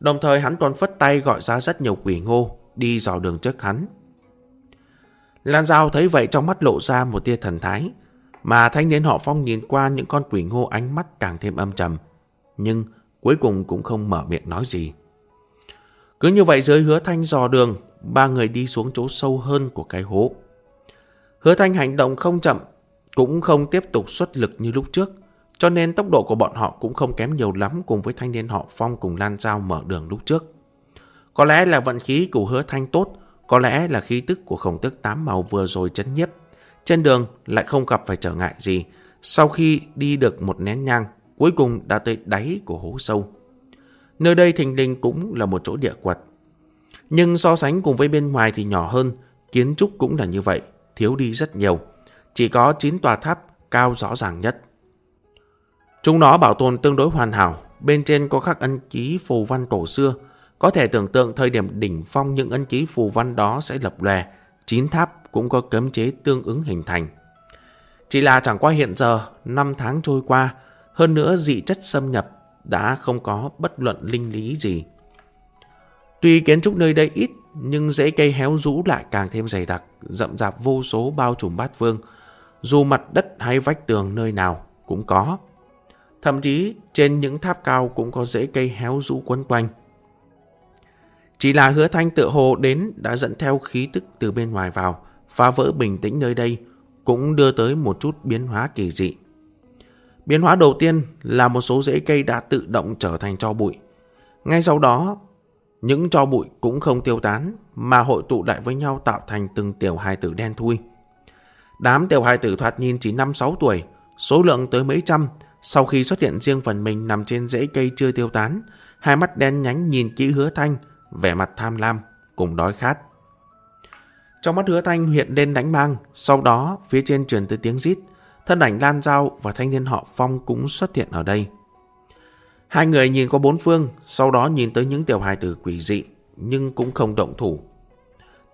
Đồng thời hắn còn phất tay gọi ra rất nhiều quỷ ngô đi dò đường trước hắn. Lan Giao thấy vậy trong mắt lộ ra một tia thần thái, mà thanh niên họ phong nhìn qua những con quỷ ngô ánh mắt càng thêm âm trầm. Nhưng cuối cùng cũng không mở miệng nói gì. Cứ như vậy dưới hứa thanh dò đường, ba người đi xuống chỗ sâu hơn của cái hố. Hứa thanh hành động không chậm, cũng không tiếp tục xuất lực như lúc trước, cho nên tốc độ của bọn họ cũng không kém nhiều lắm cùng với thanh niên họ Phong cùng Lan Giao mở đường lúc trước. Có lẽ là vận khí của hứa thanh tốt, có lẽ là khí tức của khổng tức tám màu vừa rồi chấn nhiếp. Trên đường lại không gặp phải trở ngại gì. Sau khi đi được một nén nhang, cuối cùng đã tới đáy của hố sâu. Nơi đây thình lình cũng là một chỗ địa quật. Nhưng so sánh cùng với bên ngoài thì nhỏ hơn, kiến trúc cũng là như vậy, thiếu đi rất nhiều. Chỉ có 9 tòa tháp cao rõ ràng nhất. Chúng nó bảo tồn tương đối hoàn hảo, bên trên có khắc ân ký phù văn cổ xưa. Có thể tưởng tượng thời điểm đỉnh phong những ân ký phù văn đó sẽ lập lòe, chín tháp cũng có cấm chế tương ứng hình thành. Chỉ là chẳng qua hiện giờ, năm tháng trôi qua, hơn nữa dị chất xâm nhập đã không có bất luận linh lý gì. Tuy kiến trúc nơi đây ít, nhưng rễ cây héo rũ lại càng thêm dày đặc, rậm rạp vô số bao trùm bát vương. Dù mặt đất hay vách tường nơi nào cũng có. Thậm chí trên những tháp cao cũng có rễ cây héo rũ quấn quanh. Chỉ là hứa thanh tự hồ đến đã dẫn theo khí tức từ bên ngoài vào, phá vỡ bình tĩnh nơi đây, cũng đưa tới một chút biến hóa kỳ dị. Biến hóa đầu tiên là một số rễ cây đã tự động trở thành cho bụi. Ngay sau đó, những cho bụi cũng không tiêu tán, mà hội tụ lại với nhau tạo thành từng tiểu hài tử đen thui. Đám tiểu hài tử thoạt nhìn chỉ 5-6 tuổi, số lượng tới mấy trăm, sau khi xuất hiện riêng phần mình nằm trên rễ cây chưa tiêu tán, hai mắt đen nhánh nhìn kỹ hứa thanh, vẻ mặt tham lam, cùng đói khát. Trong mắt hứa thanh hiện lên đánh mang, sau đó phía trên truyền tới tiếng rít, thân ảnh Lan Giao và thanh niên họ Phong cũng xuất hiện ở đây. Hai người nhìn qua bốn phương, sau đó nhìn tới những tiểu hài tử quỷ dị, nhưng cũng không động thủ.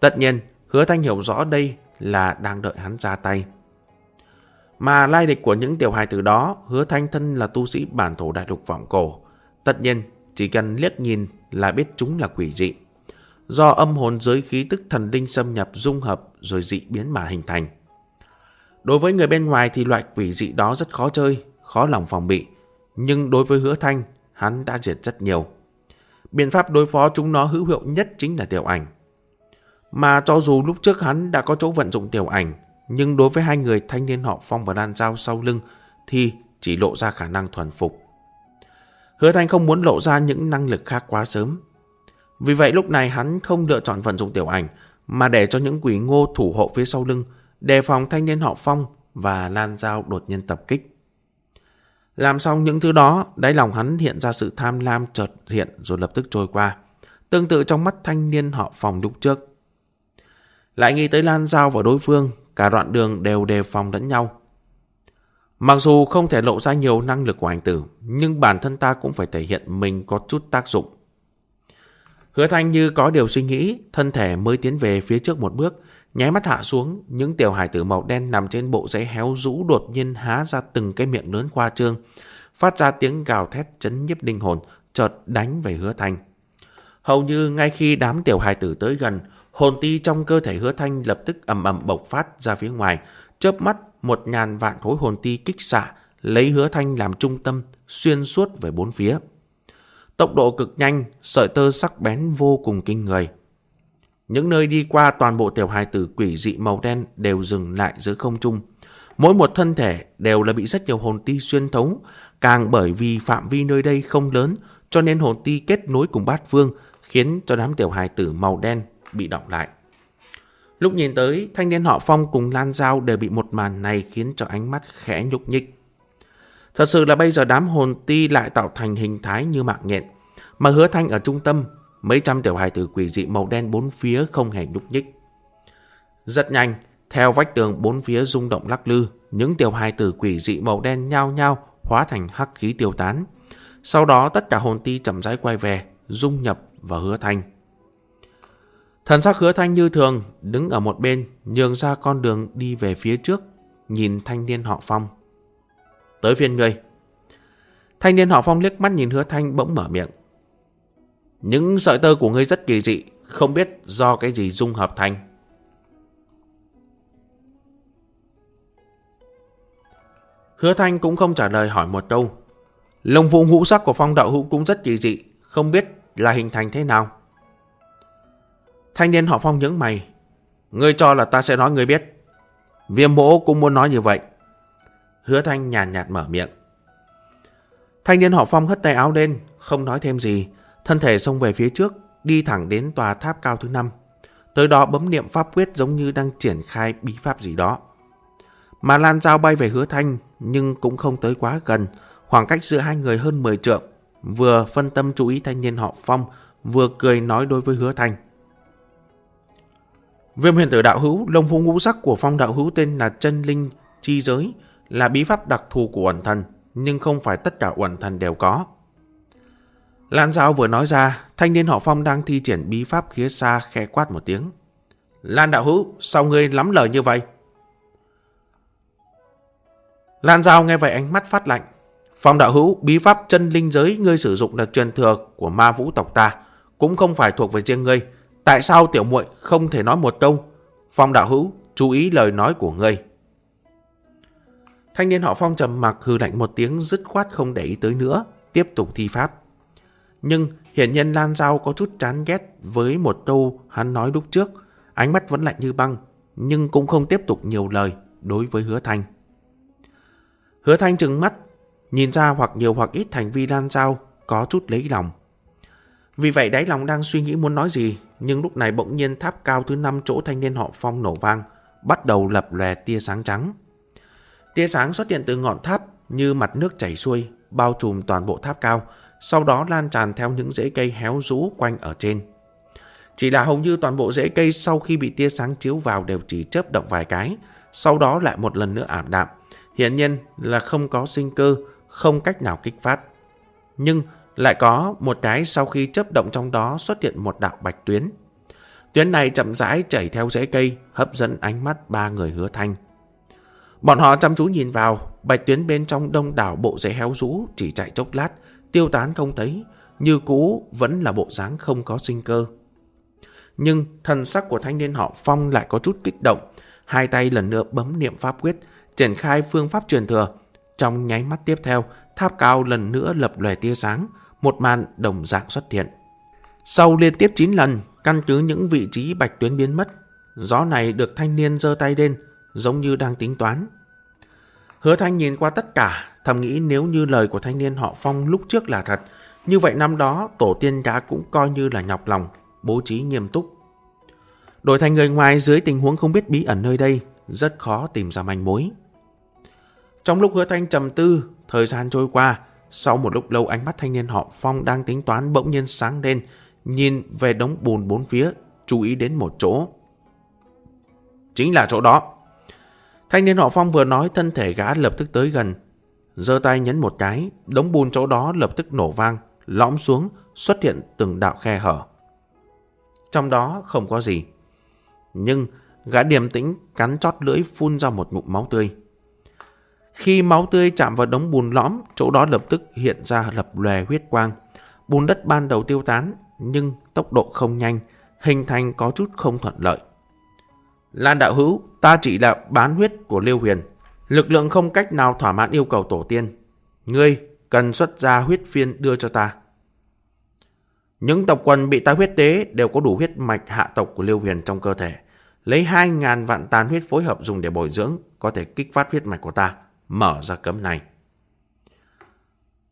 Tất nhiên, hứa thanh hiểu rõ đây là đang đợi hắn ra tay. Mà lai lịch của những tiểu hài tử đó, hứa thanh thân là tu sĩ bản thổ đại lục vọng cổ. Tất nhiên, chỉ cần liếc nhìn là biết chúng là quỷ dị. Do âm hồn giới khí tức thần linh xâm nhập dung hợp rồi dị biến mà hình thành. Đối với người bên ngoài thì loại quỷ dị đó rất khó chơi, khó lòng phòng bị. Nhưng đối với hứa thanh, hắn đã diệt rất nhiều. Biện pháp đối phó chúng nó hữu hiệu nhất chính là tiểu ảnh. Mà cho dù lúc trước hắn đã có chỗ vận dụng tiểu ảnh, nhưng đối với hai người thanh niên họ Phong và Đan Giao sau lưng thì chỉ lộ ra khả năng thuần phục. Hứa Thanh không muốn lộ ra những năng lực khác quá sớm. Vì vậy lúc này hắn không lựa chọn vận dụng tiểu ảnh mà để cho những quỷ ngô thủ hộ phía sau lưng đề phòng thanh niên họ Phong và Lan Giao đột nhiên tập kích. Làm xong những thứ đó, đáy lòng hắn hiện ra sự tham lam chợt hiện rồi lập tức trôi qua. Tương tự trong mắt thanh niên họ Phong lúc trước. Lại nghĩ tới Lan Giao và đối phương, cả đoạn đường đều đề phòng lẫn nhau. Mặc dù không thể lộ ra nhiều năng lực của hành tử, nhưng bản thân ta cũng phải thể hiện mình có chút tác dụng. Hứa Thanh như có điều suy nghĩ, thân thể mới tiến về phía trước một bước, nháy mắt hạ xuống, những tiểu hải tử màu đen nằm trên bộ giấy héo rũ đột nhiên há ra từng cái miệng lớn khoa trương, phát ra tiếng gào thét chấn nhiếp linh hồn, chợt đánh về Hứa Thanh. Hầu như ngay khi đám tiểu hải tử tới gần, hồn ti trong cơ thể Hứa Thanh lập tức ầm ầm bộc phát ra phía ngoài, chớp mắt một ngàn vạn khối hồn ti kích xạ, lấy Hứa Thanh làm trung tâm, xuyên suốt về bốn phía. Tốc độ cực nhanh, sợi tơ sắc bén vô cùng kinh người. Những nơi đi qua toàn bộ tiểu hài tử quỷ dị màu đen đều dừng lại giữa không trung. Mỗi một thân thể đều là bị rất nhiều hồn ti xuyên thấu, càng bởi vì phạm vi nơi đây không lớn, cho nên hồn ti kết nối cùng bát phương, khiến cho đám tiểu hài tử màu đen bị động lại. Lúc nhìn tới, thanh niên họ Phong cùng Lan Giao đều bị một màn này khiến cho ánh mắt khẽ nhúc nhích. Thật sự là bây giờ đám hồn ti lại tạo thành hình thái như mạng nhện, mà hứa thanh ở trung tâm Mấy trăm tiểu hài tử quỷ dị màu đen bốn phía không hề nhúc nhích. Rất nhanh, theo vách tường bốn phía rung động lắc lư, những tiểu hài tử quỷ dị màu đen nhao nhao hóa thành hắc khí tiêu tán. Sau đó tất cả hồn ti chậm rãi quay về, dung nhập vào hứa thanh. Thần sắc hứa thanh như thường, đứng ở một bên, nhường ra con đường đi về phía trước, nhìn thanh niên họ Phong. Tới phiên ngươi. Thanh niên họ Phong liếc mắt nhìn hứa thanh bỗng mở miệng. Những sợi tơ của ngươi rất kỳ dị, không biết do cái gì dung hợp thành. Hứa Thanh cũng không trả lời hỏi một câu. Lông vũ ngũ sắc của phong đạo hữu cũng rất kỳ dị, không biết là hình thành thế nào. Thanh niên họ phong những mày. Ngươi cho là ta sẽ nói ngươi biết. Viêm mỗ cũng muốn nói như vậy. Hứa Thanh nhàn nhạt, nhạt mở miệng. Thanh niên họ phong hất tay áo lên, không nói thêm gì. Thân thể xông về phía trước, đi thẳng đến tòa tháp cao thứ năm. Tới đó bấm niệm pháp quyết giống như đang triển khai bí pháp gì đó. Mà Lan Giao bay về hứa thanh, nhưng cũng không tới quá gần. Khoảng cách giữa hai người hơn 10 trượng. Vừa phân tâm chú ý thanh niên họ Phong, vừa cười nói đối với hứa thanh. Viêm huyền tử đạo hữu, lông vũ ngũ sắc của phong đạo hữu tên là chân linh chi giới, là bí pháp đặc thù của uẩn thần, nhưng không phải tất cả uẩn thần đều có. Lan Giao dạ vừa nói ra, thanh niên họ phong đang thi triển bí pháp khía xa khe quát một tiếng. Lan đạo hữu, sao ngươi lắm lời như vậy? Lan Giao dạ nghe vậy ánh mắt phát lạnh. Phong đạo hữu, bí pháp chân linh giới ngươi sử dụng là truyền thừa của ma vũ tộc ta, cũng không phải thuộc về riêng ngươi. Tại sao tiểu muội không thể nói một câu? Phong đạo hữu, chú ý lời nói của ngươi. Thanh niên họ Phong trầm mặc hư lạnh một tiếng dứt khoát không để ý tới nữa, tiếp tục thi pháp. Nhưng hiển nhiên Lan Giao có chút chán ghét với một câu hắn nói lúc trước, ánh mắt vẫn lạnh như băng, nhưng cũng không tiếp tục nhiều lời đối với hứa thanh. Hứa thanh trừng mắt, nhìn ra hoặc nhiều hoặc ít thành vi Lan Giao có chút lấy lòng. Vì vậy đáy lòng đang suy nghĩ muốn nói gì, nhưng lúc này bỗng nhiên tháp cao thứ năm chỗ thanh niên họ phong nổ vang, bắt đầu lập lòe tia sáng trắng. Tia sáng xuất hiện từ ngọn tháp như mặt nước chảy xuôi, bao trùm toàn bộ tháp cao, sau đó lan tràn theo những rễ cây héo rũ quanh ở trên. Chỉ là hầu như toàn bộ rễ cây sau khi bị tia sáng chiếu vào đều chỉ chớp động vài cái, sau đó lại một lần nữa ảm đạm. Hiện nhiên là không có sinh cơ, không cách nào kích phát. Nhưng lại có một cái sau khi chấp động trong đó xuất hiện một đạo bạch tuyến. Tuyến này chậm rãi chảy theo rễ cây, hấp dẫn ánh mắt ba người hứa thanh. Bọn họ chăm chú nhìn vào, bạch tuyến bên trong đông đảo bộ rễ héo rũ chỉ chạy chốc lát, tiêu tán không thấy, như cũ vẫn là bộ dáng không có sinh cơ. Nhưng thần sắc của thanh niên họ Phong lại có chút kích động, hai tay lần nữa bấm niệm pháp quyết, triển khai phương pháp truyền thừa. Trong nháy mắt tiếp theo, tháp cao lần nữa lập lòe tia sáng, một màn đồng dạng xuất hiện. Sau liên tiếp 9 lần, căn cứ những vị trí bạch tuyến biến mất, gió này được thanh niên giơ tay lên, giống như đang tính toán. Hứa thanh nhìn qua tất cả, thầm nghĩ nếu như lời của thanh niên họ Phong lúc trước là thật, như vậy năm đó tổ tiên gã cũng coi như là nhọc lòng, bố trí nghiêm túc. Đổi thành người ngoài dưới tình huống không biết bí ẩn nơi đây, rất khó tìm ra manh mối. Trong lúc hứa thanh trầm tư, thời gian trôi qua, sau một lúc lâu ánh mắt thanh niên họ Phong đang tính toán bỗng nhiên sáng lên, nhìn về đống bùn bốn phía, chú ý đến một chỗ. Chính là chỗ đó. Thanh niên họ Phong vừa nói thân thể gã lập tức tới gần, giơ tay nhấn một cái, đống bùn chỗ đó lập tức nổ vang, lõm xuống, xuất hiện từng đạo khe hở. Trong đó không có gì. Nhưng gã điềm tĩnh cắn chót lưỡi phun ra một ngụm máu tươi. Khi máu tươi chạm vào đống bùn lõm, chỗ đó lập tức hiện ra lập lòe huyết quang. Bùn đất ban đầu tiêu tán, nhưng tốc độ không nhanh, hình thành có chút không thuận lợi. Lan đạo hữu, ta chỉ là bán huyết của Liêu Huyền. Lực lượng không cách nào thỏa mãn yêu cầu tổ tiên. Ngươi cần xuất ra huyết phiên đưa cho ta. Những tộc quần bị ta huyết tế đều có đủ huyết mạch hạ tộc của Liêu Huyền trong cơ thể. Lấy 2.000 vạn tàn huyết phối hợp dùng để bồi dưỡng, có thể kích phát huyết mạch của ta, mở ra cấm này.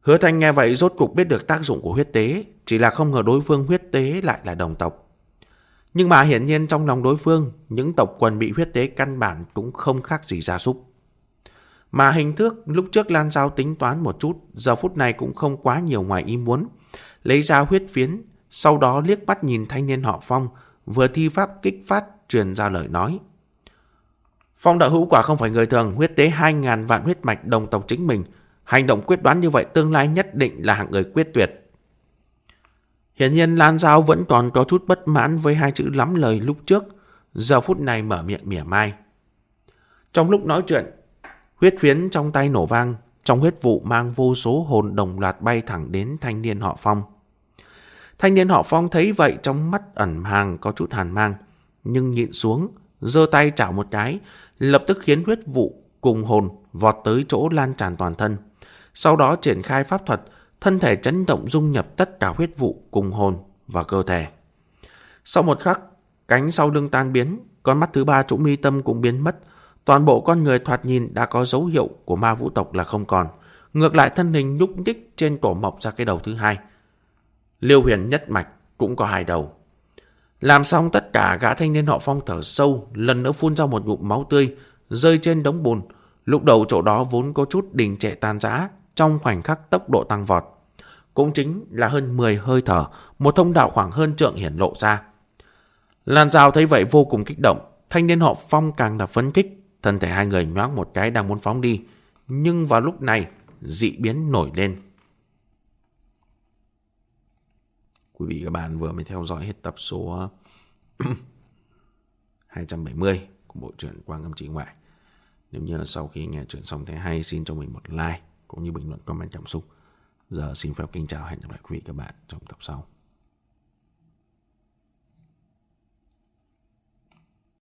Hứa Thanh nghe vậy rốt cục biết được tác dụng của huyết tế, chỉ là không ngờ đối phương huyết tế lại là đồng tộc. Nhưng mà hiển nhiên trong lòng đối phương, những tộc quần bị huyết tế căn bản cũng không khác gì gia súc. Mà hình thức lúc trước Lan Giao tính toán một chút, giờ phút này cũng không quá nhiều ngoài ý muốn. Lấy ra huyết phiến, sau đó liếc mắt nhìn thanh niên họ Phong, vừa thi pháp kích phát truyền ra lời nói. Phong đạo hữu quả không phải người thường, huyết tế 2.000 vạn huyết mạch đồng tộc chính mình. Hành động quyết đoán như vậy tương lai nhất định là hạng người quyết tuyệt. Hiển nhiên Lan Giao vẫn còn có chút bất mãn với hai chữ lắm lời lúc trước, giờ phút này mở miệng mỉa mai. Trong lúc nói chuyện, huyết phiến trong tay nổ vang, trong huyết vụ mang vô số hồn đồng loạt bay thẳng đến thanh niên họ Phong. Thanh niên họ Phong thấy vậy trong mắt ẩn hàng có chút hàn mang, nhưng nhịn xuống, giơ tay chảo một cái, lập tức khiến huyết vụ cùng hồn vọt tới chỗ lan tràn toàn thân. Sau đó triển khai pháp thuật, thân thể chấn động dung nhập tất cả huyết vụ cùng hồn vào cơ thể. Sau một khắc, cánh sau lưng tan biến, con mắt thứ ba chỗ mi tâm cũng biến mất. Toàn bộ con người thoạt nhìn đã có dấu hiệu của ma vũ tộc là không còn. Ngược lại thân hình nhúc nhích trên tổ mọc ra cái đầu thứ hai. Liêu huyền nhất mạch cũng có hai đầu. Làm xong tất cả gã thanh niên họ phong thở sâu, lần nữa phun ra một ngụm máu tươi, rơi trên đống bùn. Lúc đầu chỗ đó vốn có chút đình trệ tan rã, trong khoảnh khắc tốc độ tăng vọt. Cũng chính là hơn 10 hơi thở, một thông đạo khoảng hơn trượng hiển lộ ra. Lan Giao thấy vậy vô cùng kích động, thanh niên họ phong càng là phấn kích, thân thể hai người nhoáng một cái đang muốn phóng đi. Nhưng vào lúc này, dị biến nổi lên. Quý vị các bạn vừa mới theo dõi hết tập số [CLEARS THROAT] 270 của bộ truyện Quang Âm Chỉ Ngoại. Nếu như sau khi nghe chuyện xong thấy hay xin cho mình một like, cũng như bình luận, comment, cảm xúc. Giờ xin phép kính chào, hẹn gặp lại quý vị các bạn trong tập sau.